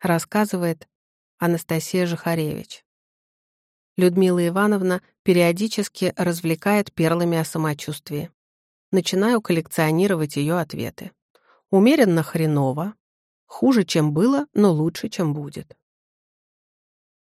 рассказывает Анастасия Жихаревич. Людмила Ивановна периодически развлекает перлами о самочувствии. Начинаю коллекционировать ее ответы. Умеренно хреново, хуже, чем было, но лучше, чем будет.